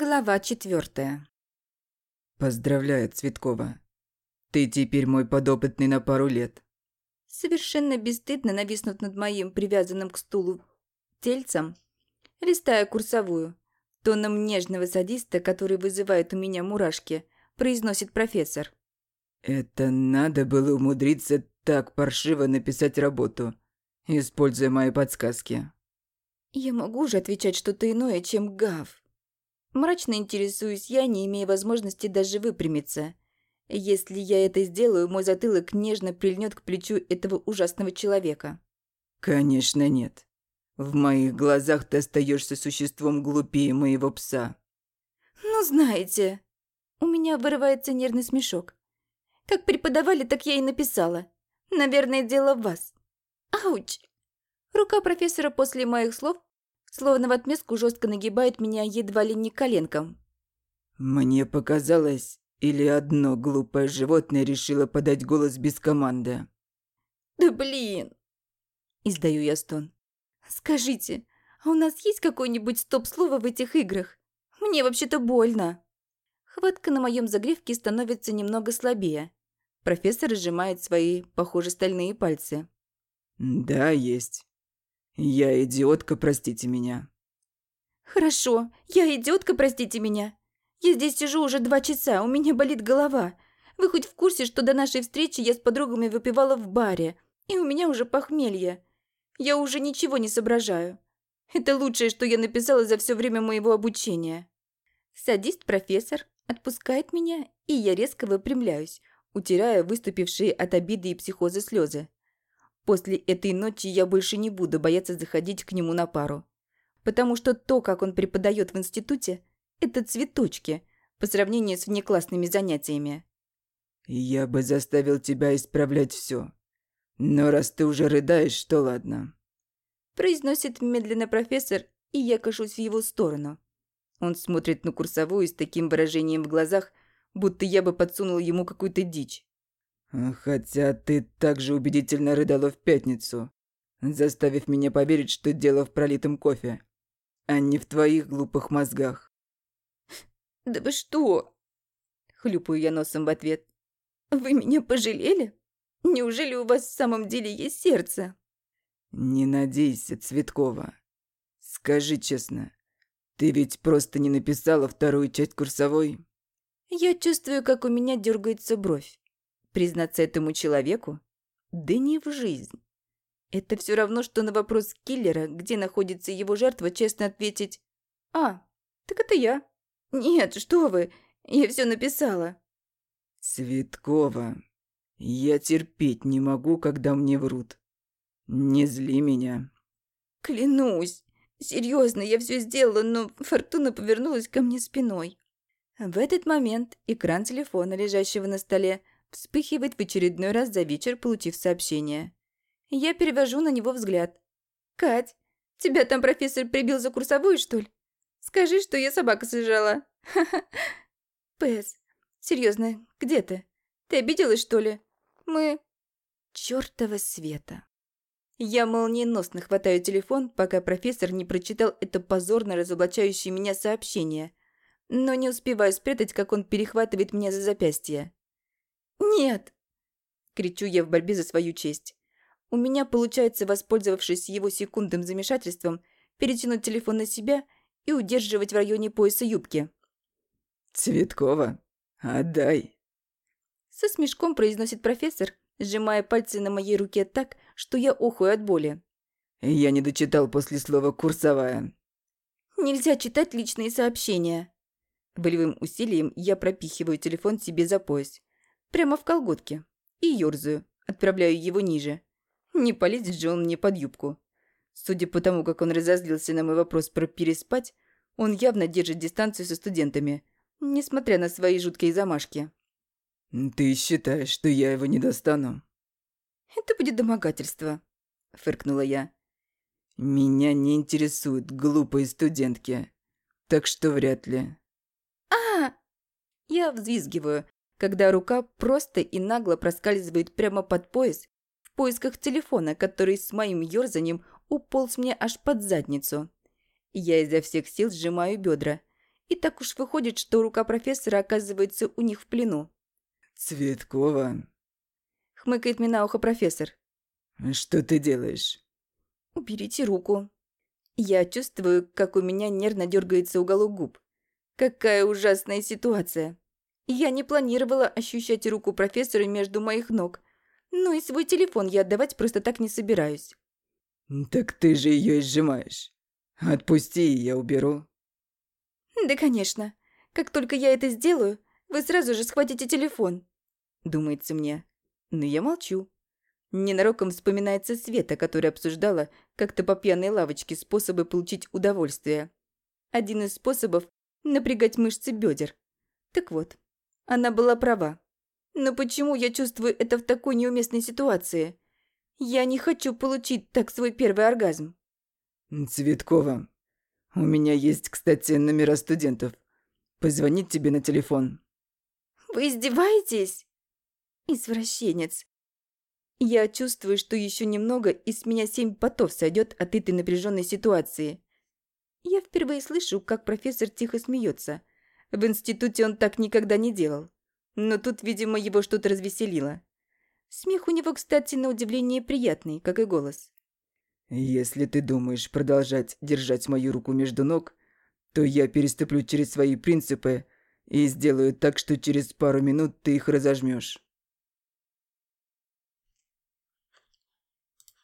Глава четвертая. Поздравляю, Цветкова. Ты теперь мой подопытный на пару лет. Совершенно бесстыдно нависнув над моим привязанным к стулу тельцем, листая курсовую, тоном нежного садиста, который вызывает у меня мурашки, произносит профессор. Это надо было умудриться так паршиво написать работу, используя мои подсказки. Я могу же отвечать что-то иное, чем гав. Мрачно интересуюсь я, не имея возможности даже выпрямиться. Если я это сделаю, мой затылок нежно прильнет к плечу этого ужасного человека. Конечно, нет. В моих глазах ты остаешься существом глупее моего пса. Ну, знаете, у меня вырывается нервный смешок. Как преподавали, так я и написала. Наверное, дело в вас. Ауч! Рука профессора после моих слов Словно в отместку жестко нагибает меня едва ли не коленком. Мне показалось, или одно глупое животное решило подать голос без команды. Да блин! Издаю я стон. Скажите, а у нас есть какое-нибудь стоп-слово в этих играх? Мне вообще-то больно. Хватка на моем загревке становится немного слабее. Профессор сжимает свои, похоже, стальные пальцы. Да, есть. «Я идиотка, простите меня». «Хорошо, я идиотка, простите меня. Я здесь сижу уже два часа, у меня болит голова. Вы хоть в курсе, что до нашей встречи я с подругами выпивала в баре, и у меня уже похмелье. Я уже ничего не соображаю. Это лучшее, что я написала за все время моего обучения». Садист-профессор отпускает меня, и я резко выпрямляюсь, утирая выступившие от обиды и психоза слезы. После этой ночи я больше не буду бояться заходить к нему на пару. Потому что то, как он преподает в институте, это цветочки по сравнению с внеклассными занятиями. Я бы заставил тебя исправлять все. Но раз ты уже рыдаешь, то ладно. Произносит медленно профессор, и я кашусь в его сторону. Он смотрит на курсовую с таким выражением в глазах, будто я бы подсунул ему какую-то дичь. Хотя ты также убедительно рыдала в пятницу, заставив меня поверить, что дело в пролитом кофе, а не в твоих глупых мозгах. «Да вы что?» Хлюпаю я носом в ответ. «Вы меня пожалели? Неужели у вас в самом деле есть сердце?» «Не надейся, Цветкова. Скажи честно, ты ведь просто не написала вторую часть курсовой?» Я чувствую, как у меня дергается бровь. Признаться этому человеку? Да не в жизнь. Это все равно, что на вопрос киллера, где находится его жертва, честно ответить «А, так это я». «Нет, что вы, я все написала». «Цветкова, я терпеть не могу, когда мне врут. Не зли меня». «Клянусь, серьезно, я все сделала, но Фортуна повернулась ко мне спиной». В этот момент экран телефона, лежащего на столе, Вспыхивает в очередной раз за вечер, получив сообщение. Я перевожу на него взгляд. «Кать, тебя там профессор прибил за курсовую, что ли? Скажи, что я собака сожрала. Ха-ха. Пэс, серьезно, где ты? Ты обиделась, что ли? Мы... Чёртова света. Я молниеносно хватаю телефон, пока профессор не прочитал это позорно разоблачающее меня сообщение, но не успеваю спрятать, как он перехватывает меня за запястье. «Нет!» – кричу я в борьбе за свою честь. У меня получается, воспользовавшись его секундным замешательством, перетянуть телефон на себя и удерживать в районе пояса юбки. «Цветкова, отдай!» Со смешком произносит профессор, сжимая пальцы на моей руке так, что я охую от боли. «Я не дочитал после слова «курсовая». «Нельзя читать личные сообщения». Волевым усилием я пропихиваю телефон себе за пояс прямо в колготке, и ёрзаю, отправляю его ниже. Не полезет же он мне под юбку. Судя по тому, как он разозлился на мой вопрос про переспать, он явно держит дистанцию со студентами, несмотря на свои жуткие замашки. «Ты считаешь, что я его не достану?» «Это будет домогательство», — фыркнула я. «Меня не интересуют глупые студентки, так что вряд ли». «А!» Я взвизгиваю, когда рука просто и нагло проскальзывает прямо под пояс в поисках телефона, который с моим ёрзанием уполз мне аж под задницу. Я изо всех сил сжимаю бедра, И так уж выходит, что рука профессора оказывается у них в плену. «Цветкова», — хмыкает мне на ухо профессор. «Что ты делаешь?» «Уберите руку». Я чувствую, как у меня нервно дергается уголок губ. Какая ужасная ситуация. Я не планировала ощущать руку профессора между моих ног. Ну и свой телефон я отдавать просто так не собираюсь. «Так ты же ее сжимаешь. Отпусти, я уберу». «Да, конечно. Как только я это сделаю, вы сразу же схватите телефон», — думается мне. Но я молчу. Ненароком вспоминается Света, которая обсуждала как-то по пьяной лавочке способы получить удовольствие. Один из способов – напрягать мышцы бедер. Так вот, она была права. Но почему я чувствую это в такой неуместной ситуации? Я не хочу получить так свой первый оргазм. Цветкова, у меня есть, кстати, номера студентов. Позвонить тебе на телефон. Вы издеваетесь? Извращенец. Я чувствую, что еще немного, и с меня семь потов сойдет от этой напряженной ситуации. Я впервые слышу, как профессор тихо смеется. В институте он так никогда не делал. Но тут, видимо, его что-то развеселило. Смех у него, кстати, на удивление приятный, как и голос. «Если ты думаешь продолжать держать мою руку между ног, то я переступлю через свои принципы и сделаю так, что через пару минут ты их разожмешь.